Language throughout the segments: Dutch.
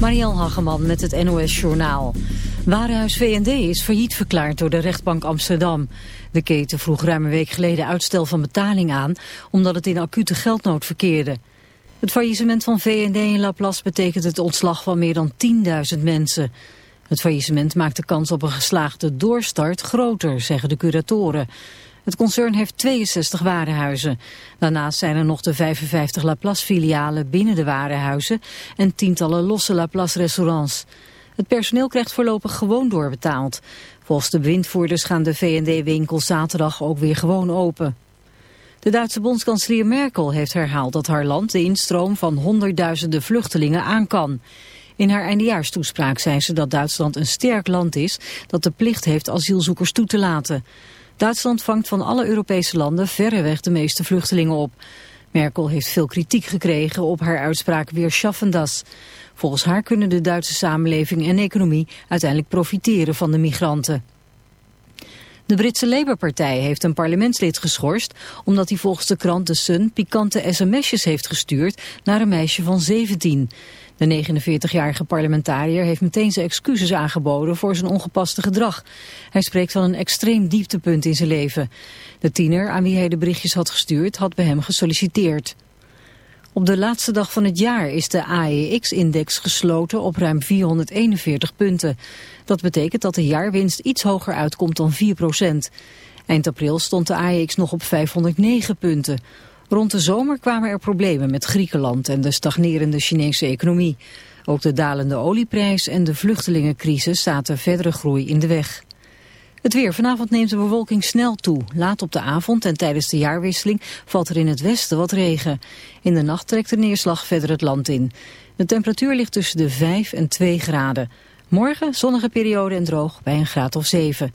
Marielle Hageman met het NOS Journaal. Warenhuis V&D is failliet verklaard door de rechtbank Amsterdam. De keten vroeg ruim een week geleden uitstel van betaling aan... omdat het in acute geldnood verkeerde. Het faillissement van V&D in Laplace betekent het ontslag van meer dan 10.000 mensen. Het faillissement maakt de kans op een geslaagde doorstart groter, zeggen de curatoren. Het concern heeft 62 warenhuizen. Daarnaast zijn er nog de 55 Laplace-filialen binnen de warenhuizen en tientallen losse Laplace-restaurants. Het personeel krijgt voorlopig gewoon doorbetaald. Volgens de windvoerders gaan de V&D-winkels zaterdag ook weer gewoon open. De Duitse bondskanselier Merkel heeft herhaald dat haar land de instroom van honderdduizenden vluchtelingen aan kan. In haar eindejaarstoespraak zei ze dat Duitsland een sterk land is dat de plicht heeft asielzoekers toe te laten. Duitsland vangt van alle Europese landen verreweg de meeste vluchtelingen op. Merkel heeft veel kritiek gekregen op haar uitspraak weer schaffendas. Volgens haar kunnen de Duitse samenleving en economie uiteindelijk profiteren van de migranten. De Britse Labour-partij heeft een parlementslid geschorst... omdat hij volgens de krant The Sun pikante sms'jes heeft gestuurd... naar een meisje van 17. De 49-jarige parlementariër heeft meteen zijn excuses aangeboden voor zijn ongepaste gedrag. Hij spreekt van een extreem dieptepunt in zijn leven. De tiener aan wie hij de berichtjes had gestuurd had bij hem gesolliciteerd. Op de laatste dag van het jaar is de AEX-index gesloten op ruim 441 punten. Dat betekent dat de jaarwinst iets hoger uitkomt dan 4% Eind april stond de AEX nog op 509 punten. Rond de zomer kwamen er problemen met Griekenland en de stagnerende Chinese economie. Ook de dalende olieprijs en de vluchtelingencrisis zaten verdere groei in de weg. Het weer. Vanavond neemt de bewolking snel toe. Laat op de avond en tijdens de jaarwisseling valt er in het westen wat regen. In de nacht trekt de neerslag verder het land in. De temperatuur ligt tussen de 5 en 2 graden. Morgen zonnige periode en droog bij een graad of 7.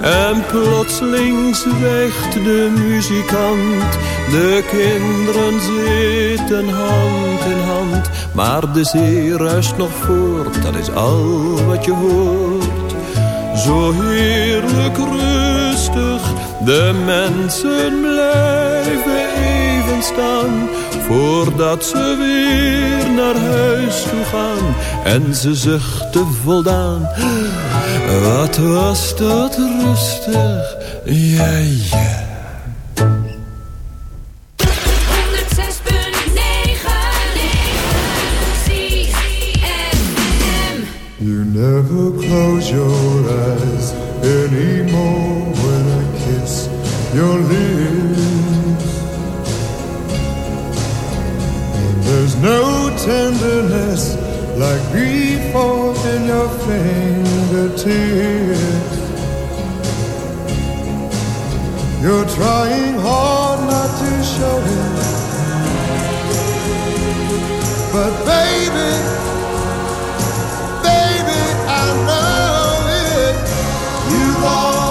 en plotseling zwijgt de muzikant. De kinderen zitten hand in hand, maar de zee ruist nog voort, dat is al wat je hoort. Zo heerlijk rustig, de mensen blijven even staan voordat ze weer naar huis toe gaan en ze zuchten voldaan. Wat was dat rustig, ja ja. You never close your eyes anymore when I kiss your lips. And there's no tenderness like before in your fingertips. You're trying hard not to show it, but baby. Baby, I know it. You lost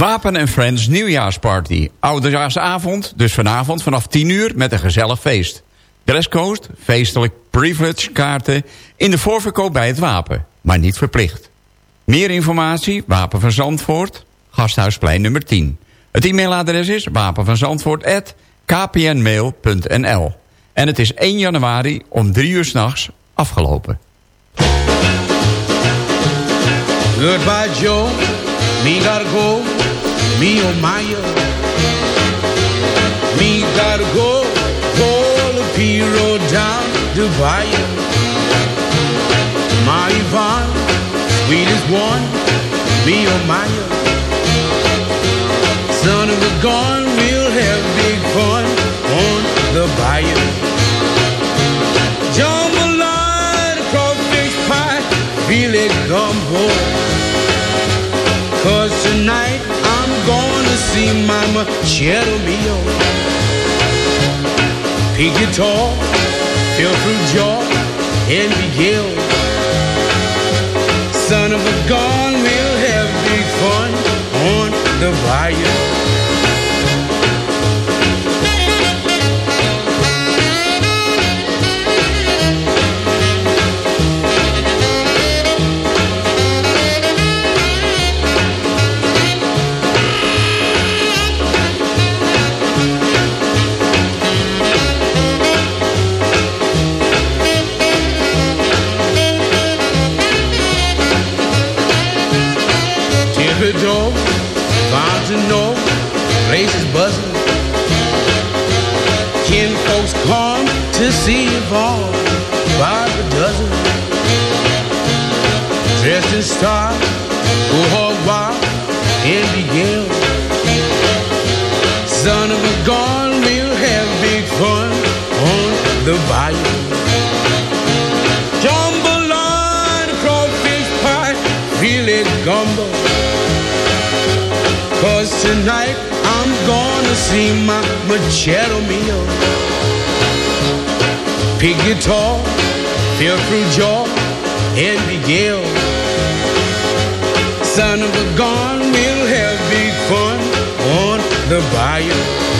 Wapen en Friends nieuwjaarsparty. Oudejaarsavond, dus vanavond vanaf 10 uur met een gezellig feest. Dresscode, feestelijk privilege kaarten in de voorverkoop bij het Wapen, maar niet verplicht. Meer informatie, Wapen van Zandvoort, Gasthuisplein nummer 10. Het e-mailadres is wapenvanzandvoort.kpnmail.nl En het is 1 januari om 3 uur s'nachts afgelopen. Goodbye Joe, me me oh my Me gotta go, pull the P down buy My Yvonne, sweetest one, me oh my Son of a gun, we'll have big fun on the bayou. Jambalaya, crawfish pie, feel it gumbo. See Mama Cheryl Mio. Pig guitar, feel through jaw, and Miguel. Son of a gun, we'll have big fun on the bayou. See you fall by the dozen. Dressed in style, go hog wild and begin. Son of a gun, we'll have big fun on the bayou. Jambalaya, crawfish pie, filet gumbo. Cause tonight I'm gonna see my Machado Mio pig guitar, through jaw and begin. Son of a gun, we'll have big fun on the bayou.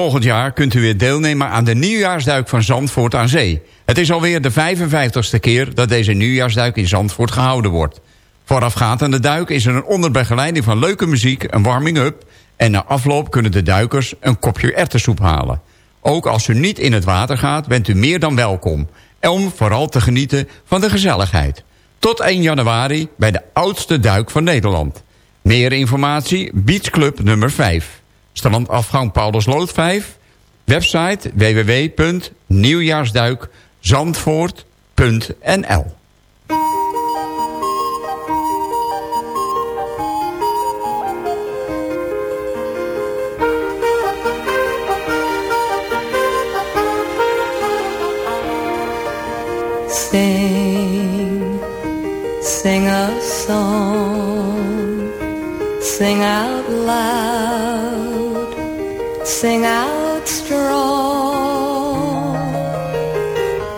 volgend jaar kunt u weer deelnemen aan de nieuwjaarsduik van Zandvoort aan Zee. Het is alweer de 55ste keer dat deze nieuwjaarsduik in Zandvoort gehouden wordt. Voorafgaand aan de duik is er een onderbegeleiding van leuke muziek, een warming-up... en na afloop kunnen de duikers een kopje erwtensoep halen. Ook als u niet in het water gaat, bent u meer dan welkom. Om vooral te genieten van de gezelligheid. Tot 1 januari bij de oudste duik van Nederland. Meer informatie, Beach Club nummer 5. Strandafgang Paulusloot 5. Website www.nieuwjaarsduikzandvoort.nl Sing, sing a song, sing out loud, sing out strong.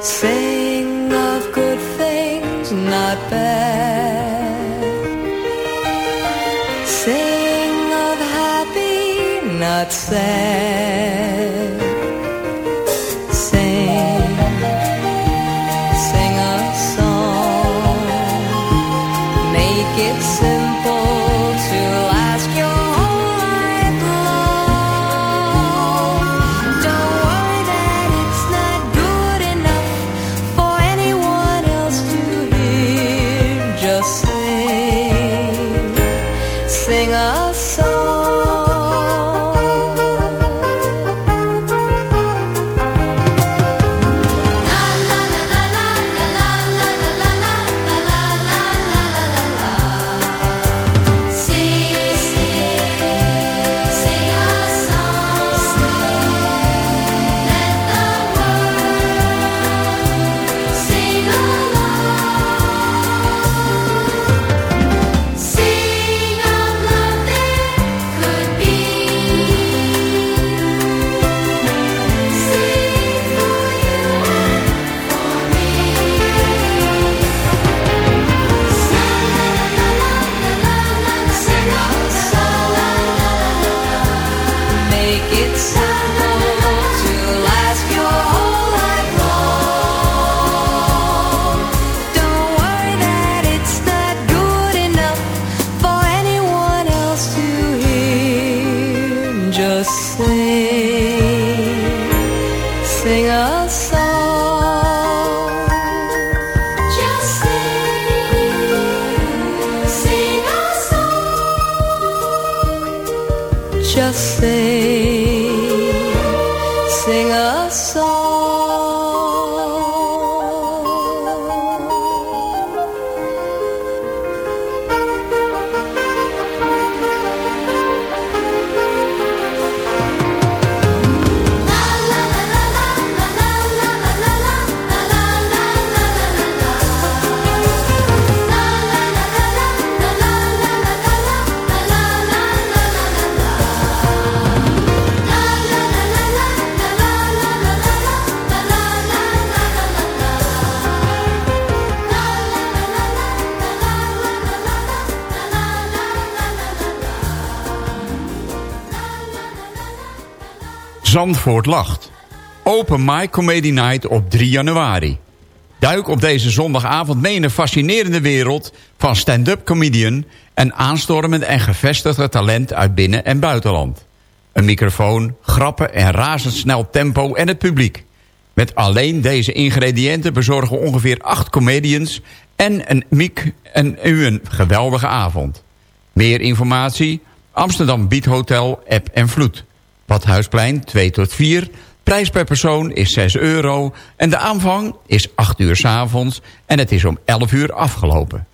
Sing of good things, not bad. Sing of happy, not sad. Just sing, sing a song. Zandvoort lacht. Open My Comedy Night op 3 januari. Duik op deze zondagavond mee in een fascinerende wereld... van stand-up comedian en aanstormend en gevestigde talent uit binnen- en buitenland. Een microfoon, grappen en razendsnel tempo en het publiek. Met alleen deze ingrediënten bezorgen ongeveer acht comedians... en een mic en u een geweldige avond. Meer informatie? Amsterdam Beat Hotel, App en Vloed. Badhuisplein 2 tot 4. Prijs per persoon is 6 euro. En de aanvang is 8 uur s avonds. En het is om 11 uur afgelopen.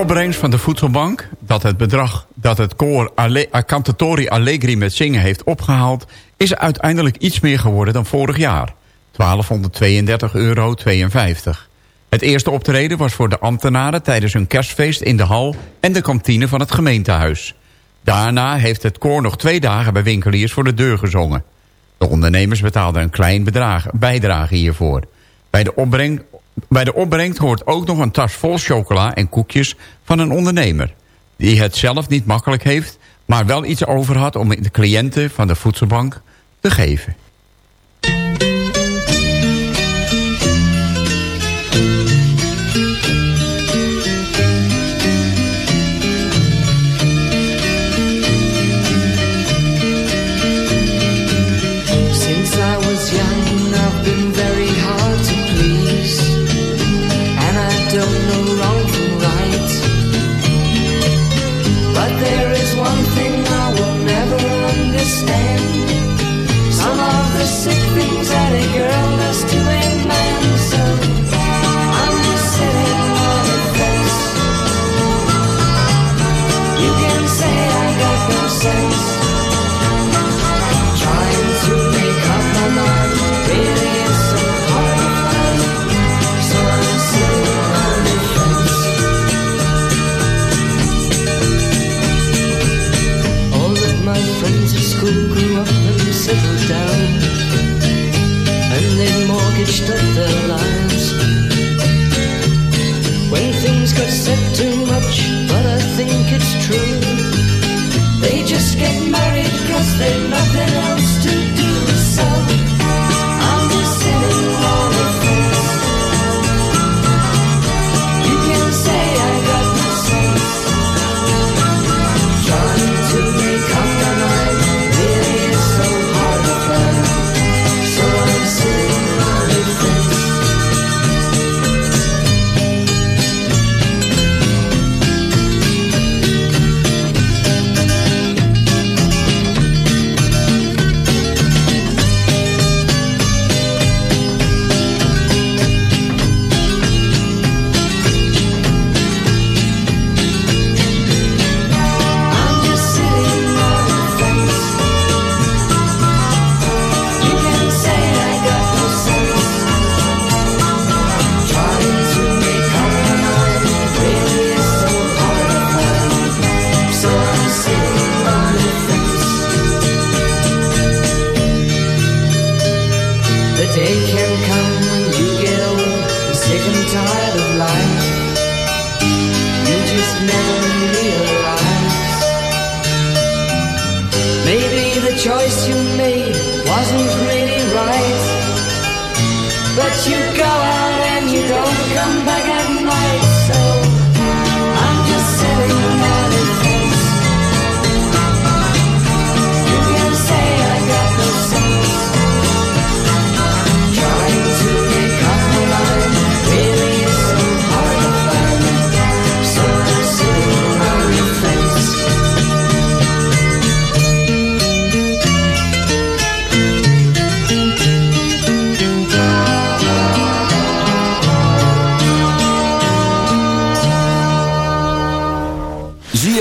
Opbrengst van de voedselbank... dat het bedrag dat het koor Cantatori Allegri met zingen heeft opgehaald... is uiteindelijk iets meer geworden dan vorig jaar. 1232,52 euro. Het eerste optreden was voor de ambtenaren tijdens hun kerstfeest in de hal... en de kantine van het gemeentehuis. Daarna heeft het koor nog twee dagen bij winkeliers voor de deur gezongen. De ondernemers betaalden een klein bedrag, bijdrage hiervoor. Bij de, opbreng, bij de opbrengst hoort ook nog een tas vol chocola en koekjes van een ondernemer. Die het zelf niet makkelijk heeft, maar wel iets over had om de cliënten van de voedselbank te geven. Got said too much, but I think it's true. They just get married cause they've nothing else to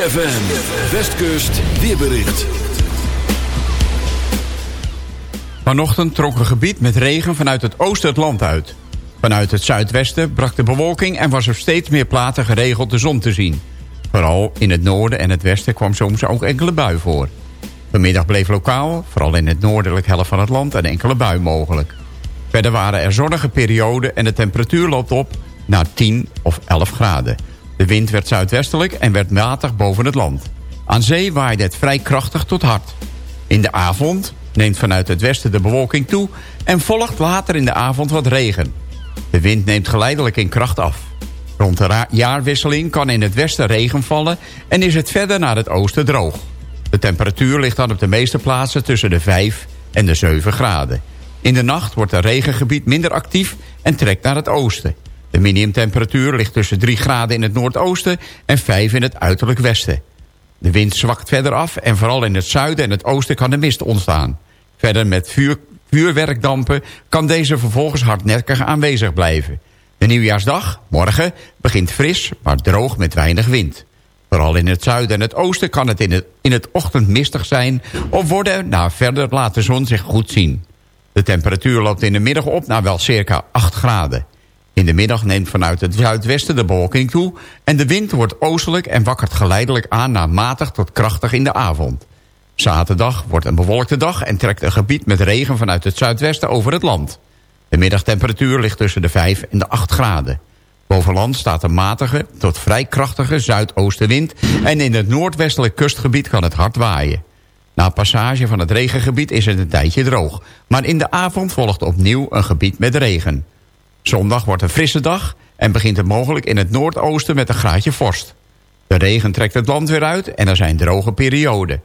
ZFM, Westkust, weerbericht. Vanochtend trok een gebied met regen vanuit het oosten het land uit. Vanuit het zuidwesten brak de bewolking en was er steeds meer platen geregeld de zon te zien. Vooral in het noorden en het westen kwam soms ook enkele bui voor. Vanmiddag bleef lokaal, vooral in het noordelijk helft van het land, een enkele bui mogelijk. Verder waren er zonnige perioden en de temperatuur loopt op naar 10 of 11 graden. De wind werd zuidwestelijk en werd matig boven het land. Aan zee waaide het vrij krachtig tot hard. In de avond neemt vanuit het westen de bewolking toe... en volgt later in de avond wat regen. De wind neemt geleidelijk in kracht af. Rond de jaarwisseling kan in het westen regen vallen... en is het verder naar het oosten droog. De temperatuur ligt dan op de meeste plaatsen tussen de 5 en de 7 graden. In de nacht wordt het regengebied minder actief en trekt naar het oosten. De minimumtemperatuur ligt tussen 3 graden in het noordoosten en 5 in het uiterlijk westen. De wind zwakt verder af en vooral in het zuiden en het oosten kan de mist ontstaan. Verder met vuur, vuurwerkdampen kan deze vervolgens hardnekkig aanwezig blijven. De nieuwjaarsdag, morgen, begint fris, maar droog met weinig wind. Vooral in het zuiden en het oosten kan het in het, in het ochtend mistig zijn... of worden na verder laat de zon zich goed zien. De temperatuur loopt in de middag op naar wel circa 8 graden. In de middag neemt vanuit het zuidwesten de bewolking toe... en de wind wordt oostelijk en wakkert geleidelijk aan naar matig tot krachtig in de avond. Zaterdag wordt een bewolkte dag en trekt een gebied met regen vanuit het zuidwesten over het land. De middagtemperatuur ligt tussen de 5 en de 8 graden. Boven land staat een matige tot vrij krachtige zuidoostenwind... en in het noordwestelijk kustgebied kan het hard waaien. Na passage van het regengebied is het een tijdje droog... maar in de avond volgt opnieuw een gebied met regen. Zondag wordt een frisse dag en begint het mogelijk in het noordoosten met een graadje vorst. De regen trekt het land weer uit en er zijn droge perioden.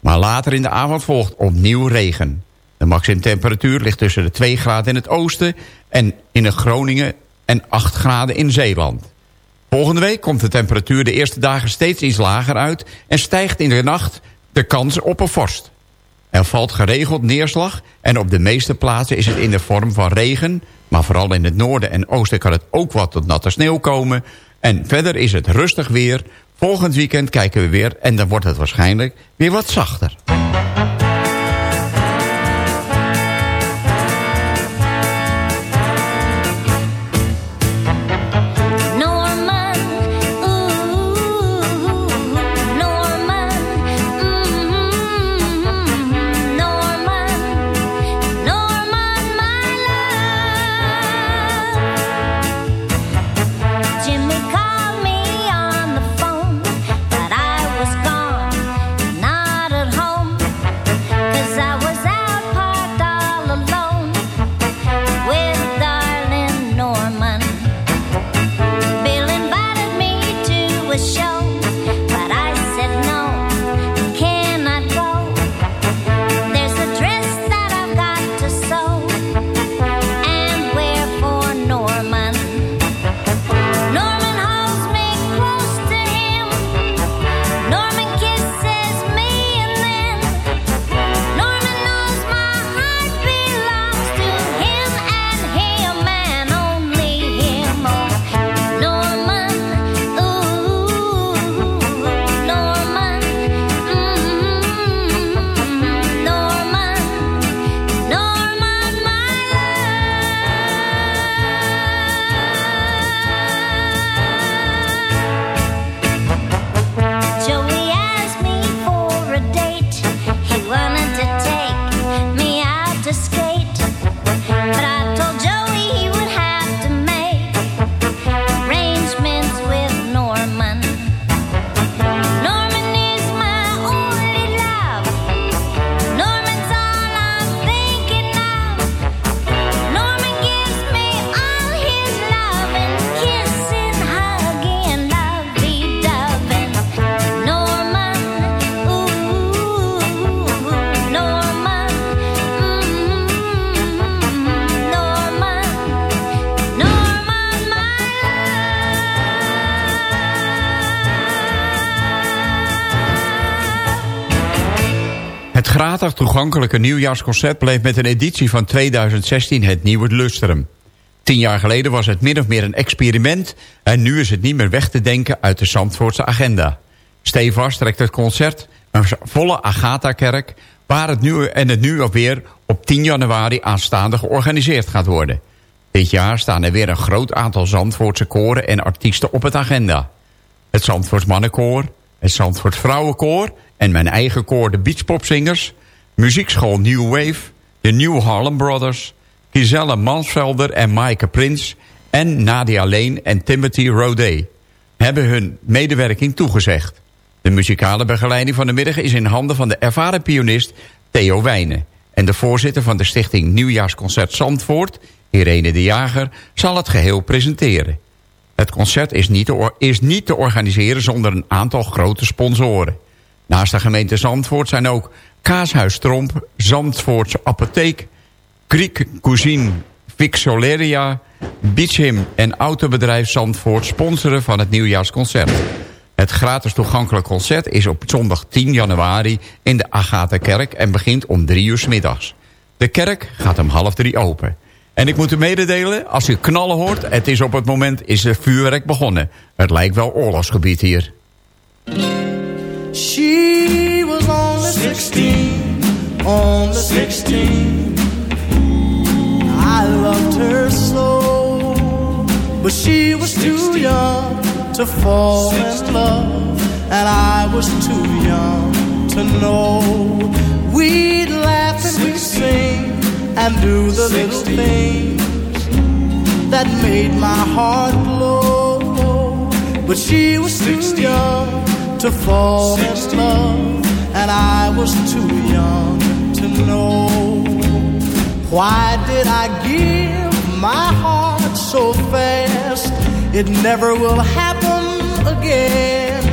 Maar later in de avond volgt opnieuw regen. De maximumtemperatuur ligt tussen de 2 graden in het oosten... en in het Groningen en 8 graden in Zeeland. Volgende week komt de temperatuur de eerste dagen steeds iets lager uit... en stijgt in de nacht de kans op een vorst. Er valt geregeld neerslag en op de meeste plaatsen is het in de vorm van regen... maar vooral in het noorden en oosten kan het ook wat tot natte sneeuw komen... en verder is het rustig weer. Volgend weekend kijken we weer en dan wordt het waarschijnlijk weer wat zachter. Gratis toegankelijke nieuwjaarsconcert bleef met een editie van 2016 het nieuwe lustrum. Tien jaar geleden was het min of meer een experiment... en nu is het niet meer weg te denken uit de Zandvoortse agenda. Stevast trekt het concert een volle Agatha-kerk... waar het nu en het nu alweer op 10 januari aanstaande georganiseerd gaat worden. Dit jaar staan er weer een groot aantal Zandvoortse koren en artiesten op het agenda. Het Zandvoorts Mannenkoor, het Zandvoorts Vrouwenkoor... en mijn eigen koor, de Beachpopzingers... muziekschool New Wave, de New Harlem Brothers... Giselle Mansvelder en Maaike Prins... en Nadia Leen en Timothy Rodet... hebben hun medewerking toegezegd. De muzikale begeleiding van de middag is in handen van de ervaren pianist Theo Wijnen... en de voorzitter van de stichting Nieuwjaarsconcert Zandvoort... Irene de Jager, zal het geheel presenteren. Het concert is niet, is niet te organiseren zonder een aantal grote sponsoren. Naast de gemeente Zandvoort zijn ook Kaashuis Tromp, Zandvoortse Apotheek... Griek Cuisine Vixoleria, Beachhim en autobedrijf Zandvoort sponsoren van het nieuwjaarsconcert. Het gratis toegankelijk concert is op zondag 10 januari in de Agatha-kerk en begint om 3 uur middags. De kerk gaat om half drie open. En ik moet u mededelen, als u knallen hoort... het is op het moment is er vuurwerk begonnen. Het lijkt wel oorlogsgebied hier. Was only 16, on the 16. I loved her so, but she was too young to fall in love, and I was too young to know. We'd laugh and we'd sing and do the little things that made my heart glow. But she was too young to fall in love, and I was too young to know. Why did I give my heart so fast? It never will happen again.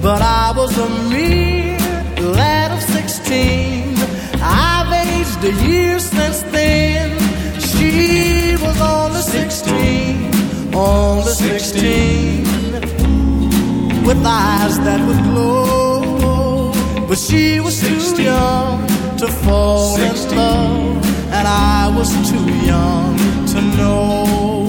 But I was a mere lad of sixteen. I've aged a year since then. She was only sixteen, only sixteen with eyes that would glow. But she was too young to fall in love, and I was too young to know.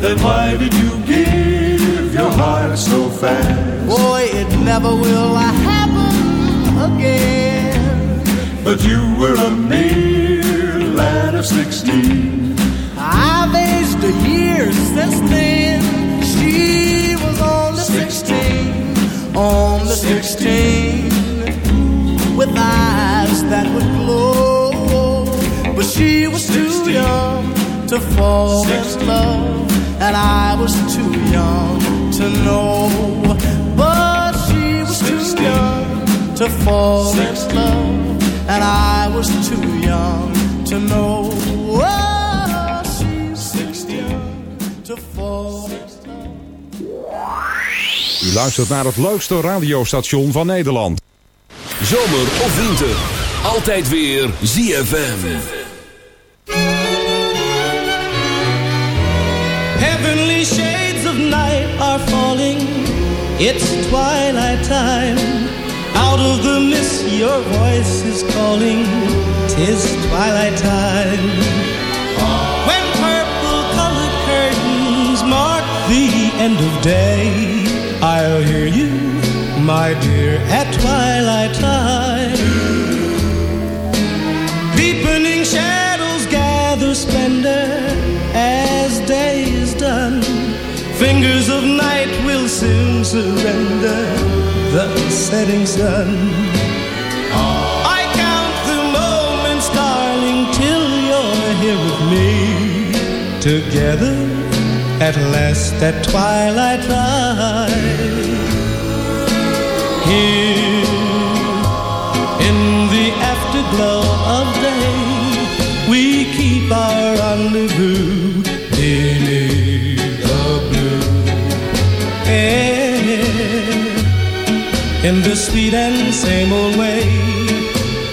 Then why did you give your heart so fast? Boy, it never will happen again. But you were a mere lad of sixteen. I've aged a year since then. She was only sixteen, only sixteen, with eyes that would glow. But she was too young to fall in love, and I was too young to know. But she was too young to fall in love, and I was too young to know. Oh, she's too young to fall in U luistert naar het leukste radiostation van Nederland. Zomer of winter, altijd weer ZFM. Heavenly shades of night are falling. It's twilight time. Out of the mist, your voice is calling. Tis twilight time. When purple colored curtains mark the end of day, I'll hear you, my dear, at twilight time. Deepening shadows gather splendor as day is done. Fingers of night will soon surrender the setting sun. I count the moments, darling, till you're here with me. Together at last at twilight time. Here in the afterglow of day, we keep our rendezvous beneath the blue air. In the sweet and same old way,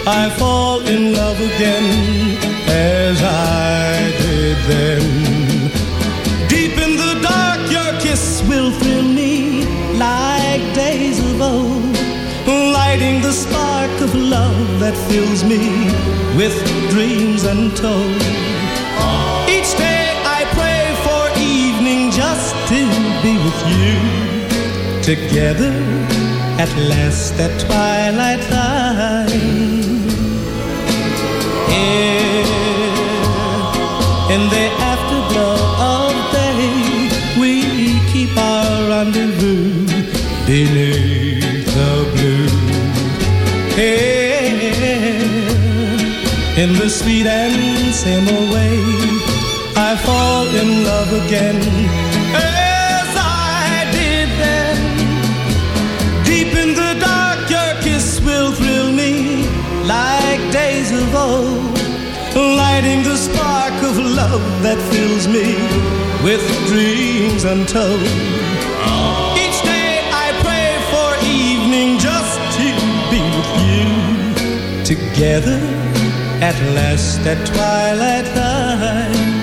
I fall in love again as I did then. Fills me with dreams untold. Each day I pray for evening just to be with you, together at last at twilight time. Here in the in the sweet and old way, I fall in love again as I did then. Deep in the dark, your kiss will thrill me like days of old, lighting the spark of love that fills me with dreams untold. Each day I pray for evening just to be with you, together at last at twilight time.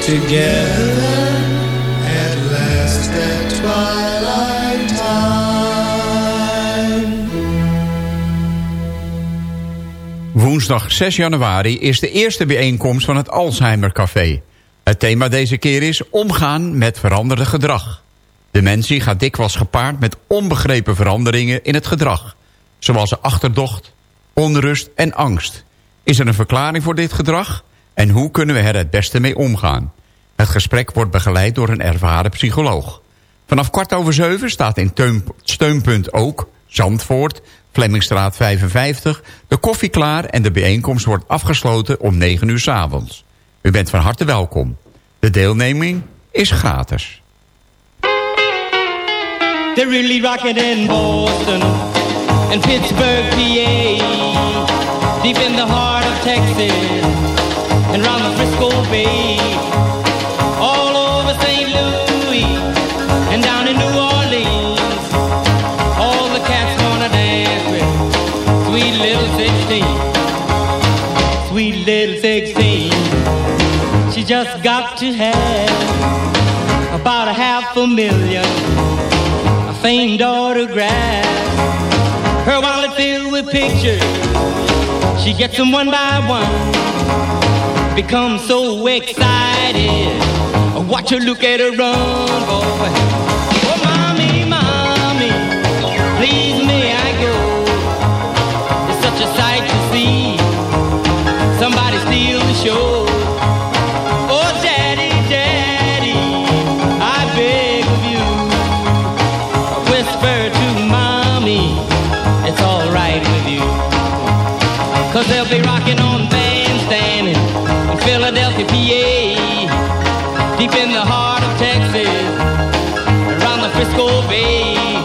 Together at last at twilight time. Woensdag 6 januari is de eerste bijeenkomst van het Alzheimer Café. Het thema deze keer is omgaan met veranderde gedrag. Dementie gaat dikwijls gepaard met onbegrepen veranderingen in het gedrag. Zoals achterdocht, onrust en angst. Is er een verklaring voor dit gedrag? En hoe kunnen we er het beste mee omgaan? Het gesprek wordt begeleid door een ervaren psycholoog. Vanaf kwart over zeven staat in steunpunt ook Zandvoort, Flemmingstraat 55, de koffie klaar en de bijeenkomst wordt afgesloten om 9 uur s avonds. U bent van harte welkom. De deelneming is gratis. They're really rocking in Boston and Pittsburgh, PA, deep in the heart of Texas and round the Frisco Bay, all over St. Louis and down in New Orleans. All the cats wanna dance with sweet little 16, sweet little 16. She just got to have about a half a million a famed autograph. Her wallet filled with pictures. She gets them one by one. Becomes so excited. I watch her look at her run, boy. The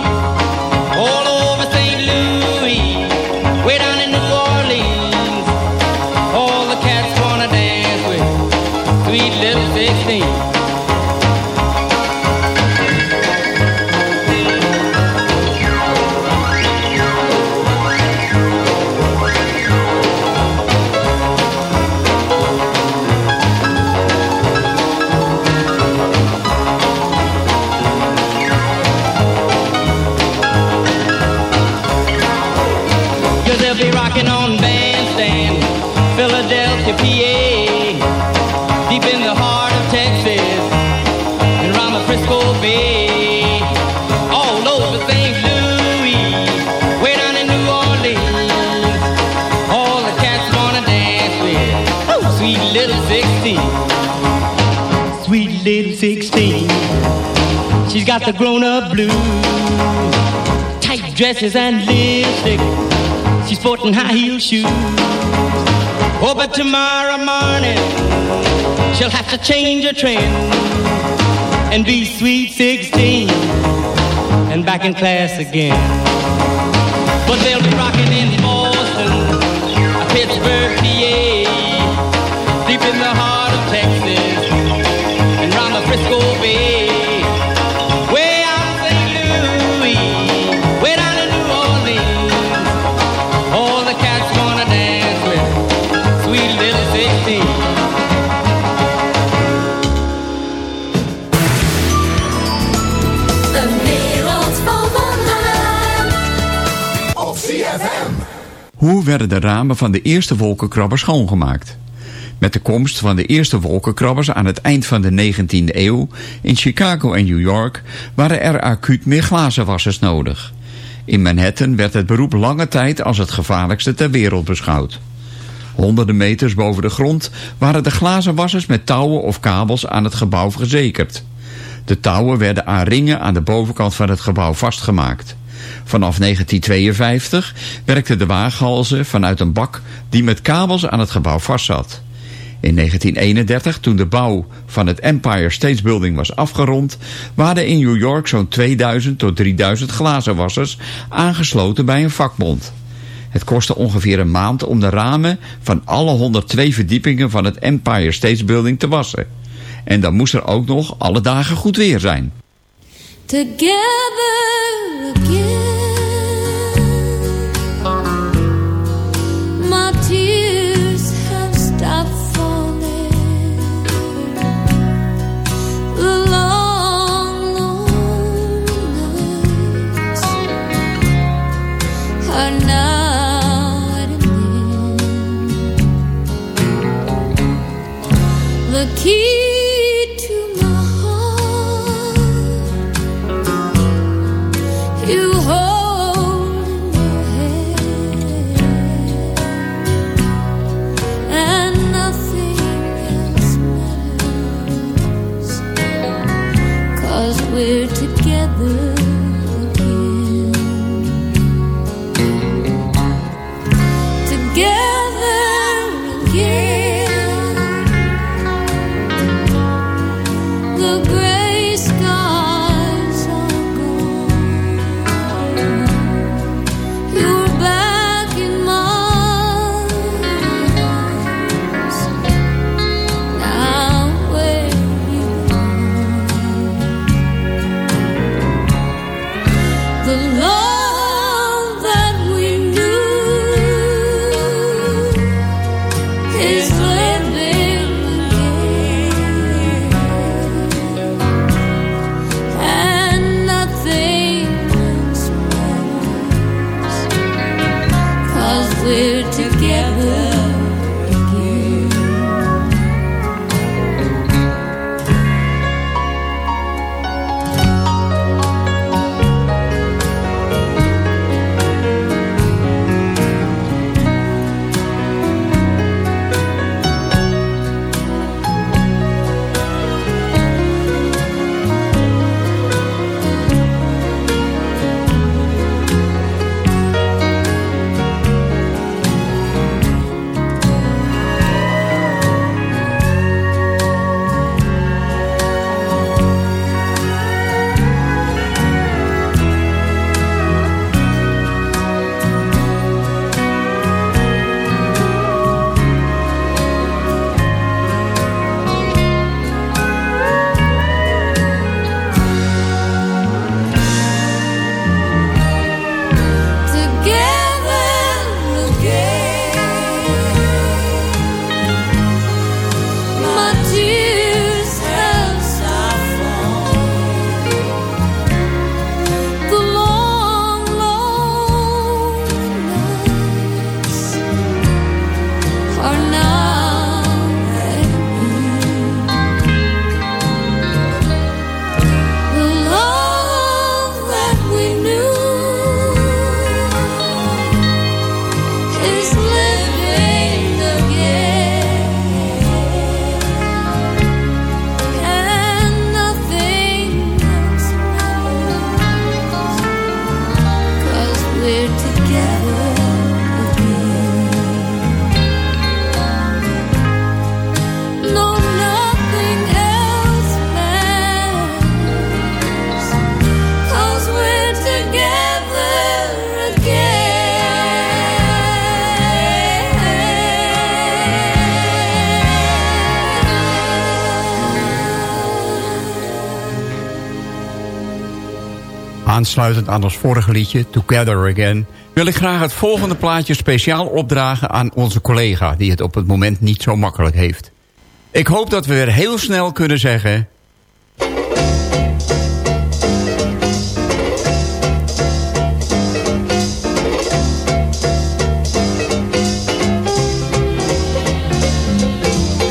the grown-up blues, tight dresses and lipstick. She's sporting high heel shoes. Oh, but tomorrow morning she'll have to change her trend and be sweet 16 and back in class again. But they'll be rocking in Boston, Pittsburgh, PA, werden de ramen van de eerste wolkenkrabber schoongemaakt? Met de komst van de eerste wolkenkrabbers aan het eind van de 19e eeuw in Chicago en New York waren er acuut meer glazenwassers nodig. In Manhattan werd het beroep lange tijd als het gevaarlijkste ter wereld beschouwd. Honderden meters boven de grond waren de glazenwassers met touwen of kabels aan het gebouw verzekerd. De touwen werden aan ringen aan de bovenkant van het gebouw vastgemaakt. Vanaf 1952 werkten de waaghalzen vanuit een bak die met kabels aan het gebouw vastzat. In 1931, toen de bouw van het Empire State Building was afgerond, waren in New York zo'n 2000 tot 3000 glazenwassers aangesloten bij een vakbond. Het kostte ongeveer een maand om de ramen van alle 102 verdiepingen van het Empire State Building te wassen. En dan moest er ook nog alle dagen goed weer zijn. together again. My tears have stopped falling. The long, long nights are now at an end. The key. Aansluitend aan ons vorige liedje, Together Again... wil ik graag het volgende plaatje speciaal opdragen aan onze collega... die het op het moment niet zo makkelijk heeft. Ik hoop dat we weer heel snel kunnen zeggen...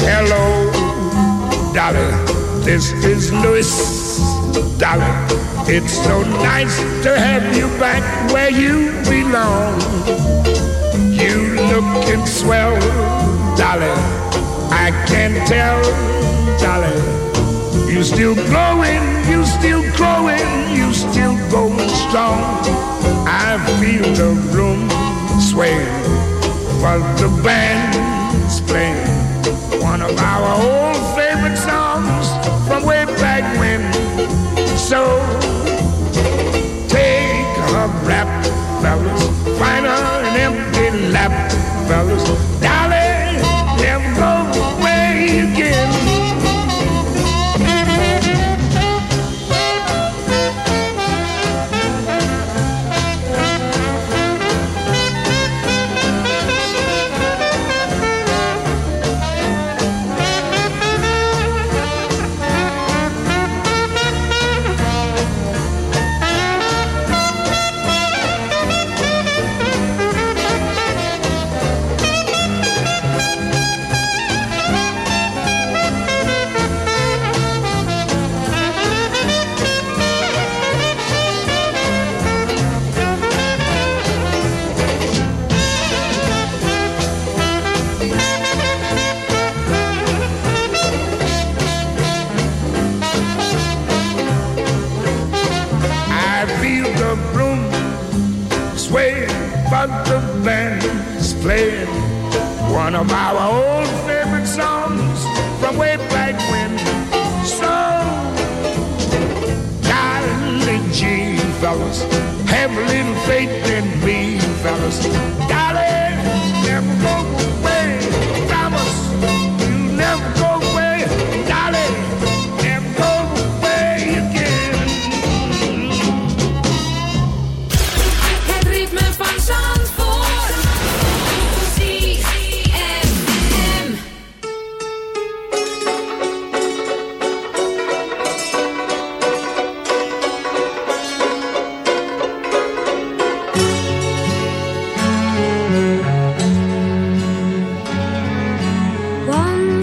Hello, darling. This is Louis, darling. It's so nice to have you back where you belong. You looking swell, darling. I can tell, darling. You still glowing, you still growing, you still going strong. I feel the room swaying while the band's playing one of our old favorite songs from way back when. So take a rap, fellas, find an empty lap, fellas.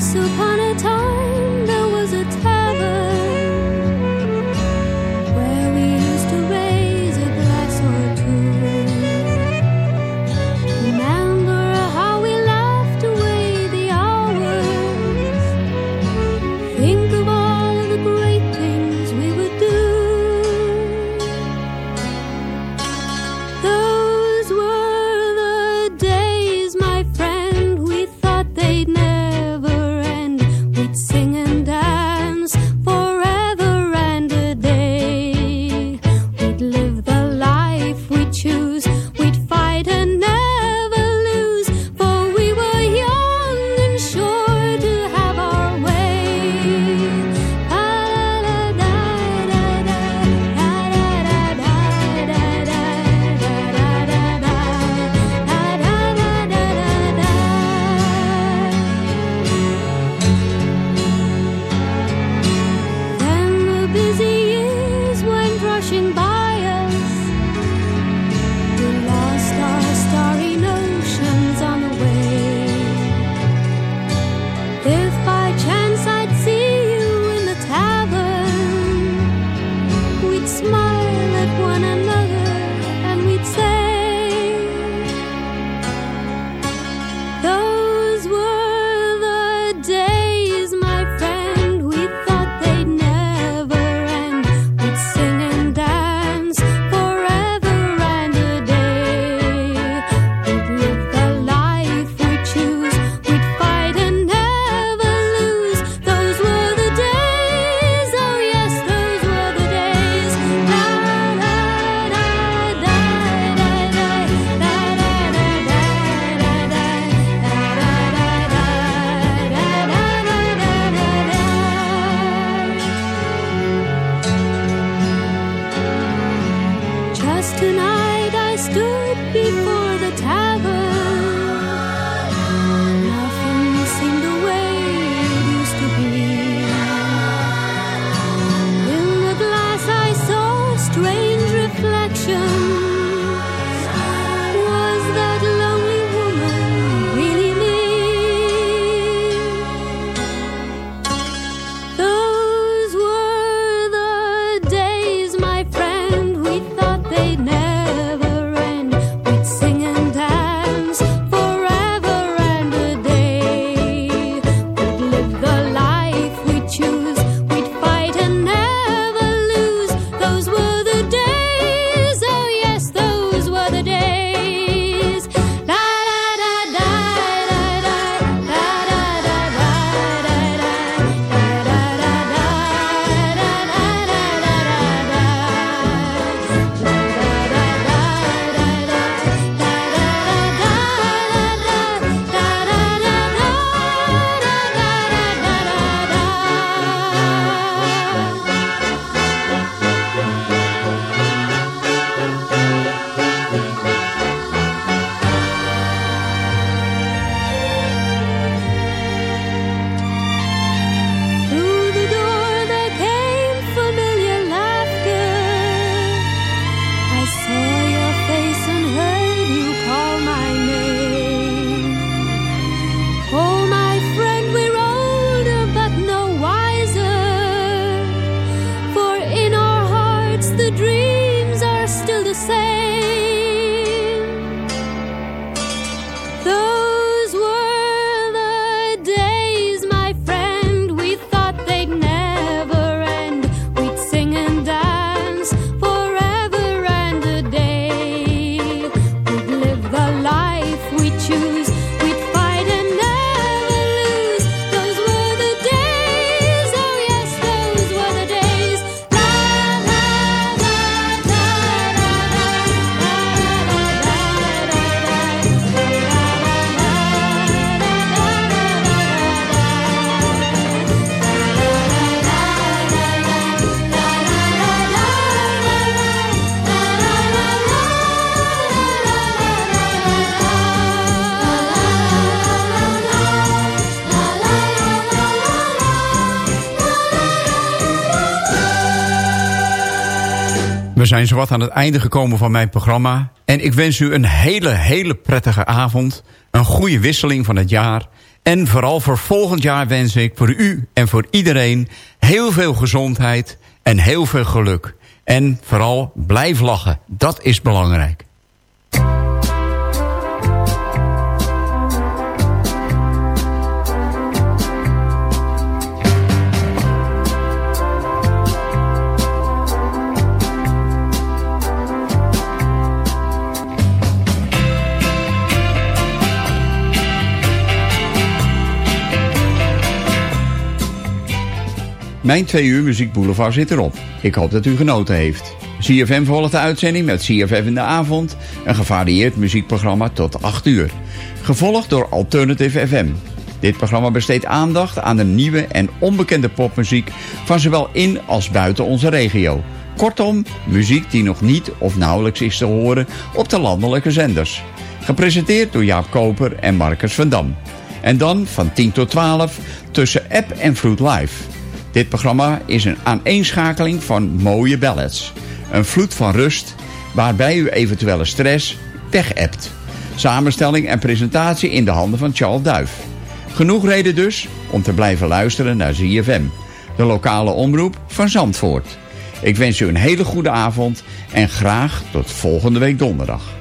Once upon a time zijn zowat aan het einde gekomen van mijn programma. En ik wens u een hele, hele prettige avond. Een goede wisseling van het jaar. En vooral voor volgend jaar wens ik voor u en voor iedereen... heel veel gezondheid en heel veel geluk. En vooral blijf lachen. Dat is belangrijk. Mijn twee uur Muziek Boulevard zit erop. Ik hoop dat u genoten heeft. CFM volgt de uitzending met CFM in de avond. Een gevarieerd muziekprogramma tot 8 uur. Gevolgd door Alternative FM. Dit programma besteedt aandacht aan de nieuwe en onbekende popmuziek... van zowel in als buiten onze regio. Kortom, muziek die nog niet of nauwelijks is te horen op de landelijke zenders. Gepresenteerd door Jaap Koper en Marcus van Dam. En dan van 10 tot 12 tussen App en Fruit Live... Dit programma is een aaneenschakeling van mooie ballads. Een vloed van rust waarbij u eventuele stress weg-appt. Samenstelling en presentatie in de handen van Charles Duif. Genoeg reden dus om te blijven luisteren naar ZFM. De lokale omroep van Zandvoort. Ik wens u een hele goede avond en graag tot volgende week donderdag.